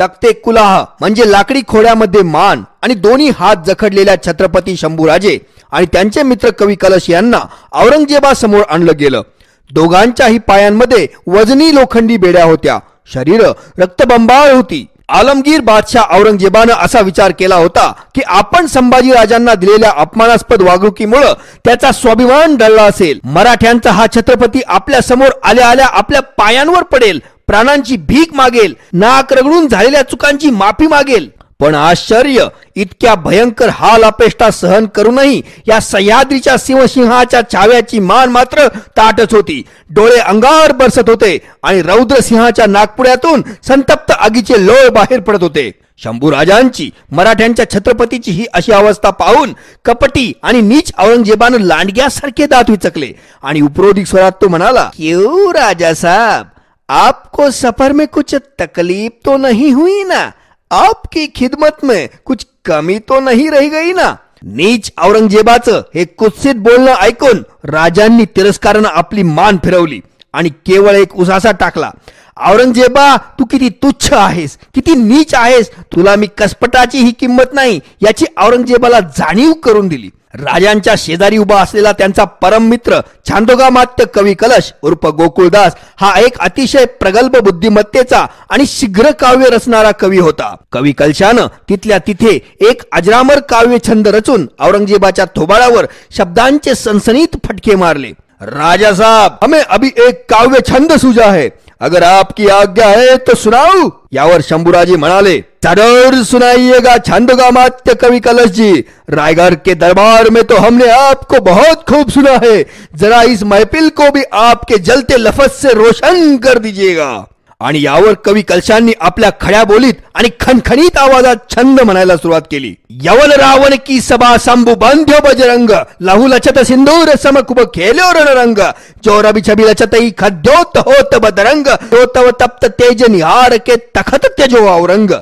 तक्ते कुलाह म्हणजे लाकडी खोड्यामध्ये मान आणि दोन्ही हात जखडलेल्या छत्रपती शंभूराजे आणि त्यांचे मित्र कवी कलश यांना औरंगजेबासमोर आणलं गेलं. दोघांच्याही पायांमध्ये वजनी लोखंडी बेड्या होत्या. शरीर रक्तबंबाळ होती. आलमगीर बादशाह औरंगजेबानं असा विचार केला होता की आपण संभाजी राजांना दिलेल्या अपमानास्पद वागणुकीमुळे त्याचा स्वाभिमान डळला असेल. मराठ्यांचा हा छत्रपती आपल्यासमोर आल्या आल्या आपल्या पायांवर पडेल. प्राणांची भीक मागेल नाक रगडून झालेल्या चुकांची माफी मागेल. पण आश्चर्य इतक्या भयंकर हाल अपेष्टा सहन करूनही या सह्याद्रीच्या सिंहसिंहाच्या छाव्याची मान मात्र ताटच होती. डोळे अंगावर बरसत होते आणि रौद्रसिंहाच्या नागपुड्यातून संतप्त आगीचे लोळ बाहेर पडत होते. शंभूराजांची मराठ्यांच्या छत्रपतीची ही अशी अवस्था पाहून कपटी आणि नीच औरंगजेबानं लांडग्यासारखे दात विचकले. आणि उपरोधिक स्वरात तो म्हणाला राजा साहेब आपको सफर में कुछ तकलीफ तो नहीं हुई ना? आपकी खिदमत में कुछ कमी तो नहीं रही गई ना? नीच औरंगजेबाचं हे कुत्सित बोलणं ऐकून राजांनी तिरस्कारानं आपली मान फिरवली आणि केवळ एक उसासा टाकला. औरंगजेबा तू किती तुच्छ आहेस किती नीच आहेस तुला मी कसपटाची ही किंमत नाही याची औरंगजेबाला जाणीव करून दिली. राजांच्या शेजारी उभा असलेला त्यांचा परम मित्र छांदोगा मात्य कवी कलश उर्फ गोकुळदास हा एक अतिशय प्रगल्भ बुद्धिमत्तेचा आणि शीघ्र काव्य रचणारा कवी होता. कवी कलशानं तिथल्या तिथे एक अजरामर काव्य छंद रचून औरंगजेबाच्या थोबाळावर शब्दांचे सनसनीत फटके मारले. राजा साहब हमें अभी एक काव्य छंद सूझा है. अगर आपकी आज्ञा है तो सुनाऊ यावर शंभूराजी म्हणाले ज़रूर सुनाइएगा छंदगा मात्य कवि कलश जी। रायगढ़ के दरबार में तो हमने आपको बहुत खूब सुना है। जरा इस महफिल को भी आपके जलते लफज से रोशन कर दीजिएगा। आणि यावर कवी कलशांनी आपल्या खड्या बोलीत आणि खणखणीत आवाजात छंद म्हणायला सुरुवात केली. यवन रावण की सभा संभू बंध्यो बजरंग लहू लचत सिंदूर समकुब खेलो रणरंग जो रवि छबी लचतई खद्योत होत बदरंग तो तव तप्त तेज निहार के तखत तेजो औरंग.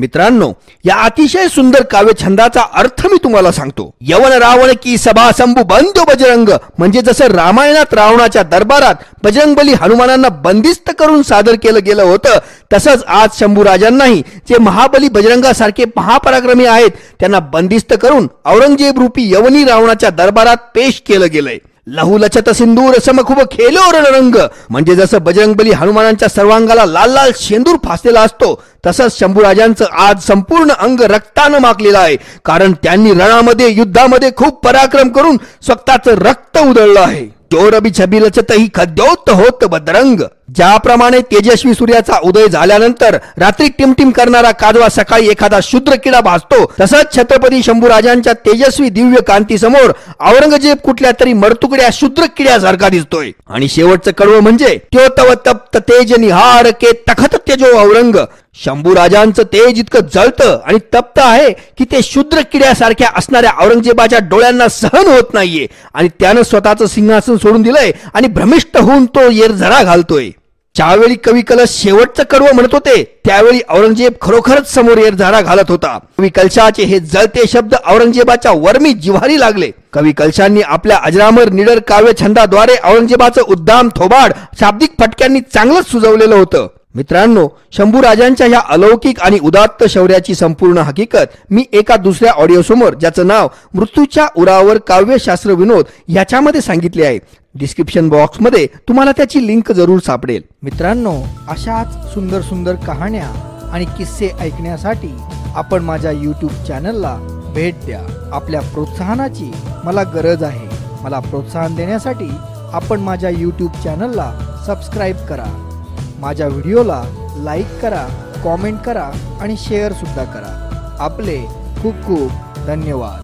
मित्रांनो या अतिशय सुंदर काव्यछंदाचा अर्थ मी तुम्हाला सांगतो. यवन रावण की सभा संभू बंद बजरंग म्हणजे जसं रामायणात रावणाच्या दरबारात बजरंगबली हनुमानांना बंदिस्त करून सादर केलं गेलं होतं तसंच आज शंभू राजांनाही जे महाबली बजरंगासारखे महापराक्रमी आहेत त्यांना बंदिस्त करून औरंगजेब रूपी यवनी रावणाच्या दरबारात पेश केलं गेलंय. लहुलचत सिंदूर समखुब खेलो रणरंग म्हणजे जसं बजरंगबली हनुमानांच्या सर्वांगाला लाल लाल शेंदूर फासलेला असतो तसंच शंभूराजांचं आज संपूर्ण अंग रक्तानं माकलेलं आहे. कारण त्यांनी रणामध्ये युद्धामध्ये खूप पराक्रम करून स्वतःचं रक्त उधळलं आहे. चोरबी छबी खद्योत होत बदरंग. ज्याप्रमाणे तेजस्वी सूर्याचा उदय झाल्यानंतर रात्री टिमटिम करणारा काजवा सकाळी एखादा शूद्र किडा भासतो तसंच छत्रपती शंभूराजांच्या तेजस्वी दिव्य कांती समोर औरंगजेब कुठल्या तरी मरतुकड्या शूद्र किड्यासारखा दिसतोय. आणि शेवटचं कडवं म्हणजे त्यो तव तप्त तेज निहार के तखत तेजो औरंग. शंभूराजांचं तेज इतकं जळतं आणि तप्त आहे की ते शूद्र किड्यासारख्या असणाऱ्या औरंगजेबाच्या डोळ्यांना सहन होत नाहीये. आणि त्यानं स्वतःचं सिंहासन सोडून दिलंय आणि भ्रमिष्ट होऊन तो येरझरा घालतोय. ज्यावेळी कवी कलश शेवटचं कडवं म्हणत होते त्यावेळी औरंगजेब खरोखरच समोर येरझारा घालत होता. कवी कलशाचे हे जळते शब्द औरंगजेबाच्या वर्मी जिव्हारी लागले. कवी कलशांनी आपल्या अजरामर निडर काव्य छंदाद्वारे औरंगजेबाचं उद्दाम थोबाड शाब्दिक फटक्यांनी चांगलंच सुजवलेलं होतं. मित्रांनो शंभू राजांच्या या अलौकिक आणि उदात्त शौर्याची संपूर्ण हकीकत मी एका दुसऱ्या ऑडिओ समोर ज्याचं नाव मृत्यूच्या उरावर काव्यशास्त्र विनोद याच्यामध्ये सांगितले आहे. डिस्क्रिप्शन बॉक्समध्ये तुम्हाला त्याची लिंक जरूर सापडेल. मित्रांनो अशाच सुंदर सुंदर कहाण्या आणि किस्से ऐकण्यासाठी आपण माझ्या यूट्यूब चॅनलला भेट द्या. आपल्या प्रोत्साहनाची मला गरज आहे. मला प्रोत्साहन देण्यासाठी आपण माझ्या यूट्यूब चॅनलला सबस्क्राईब करा. माझ्या व्हिडिओला लाईक करा कॉमेंट करा आणि शेअरसुद्धा करा. आपले खूप खूप धन्यवाद.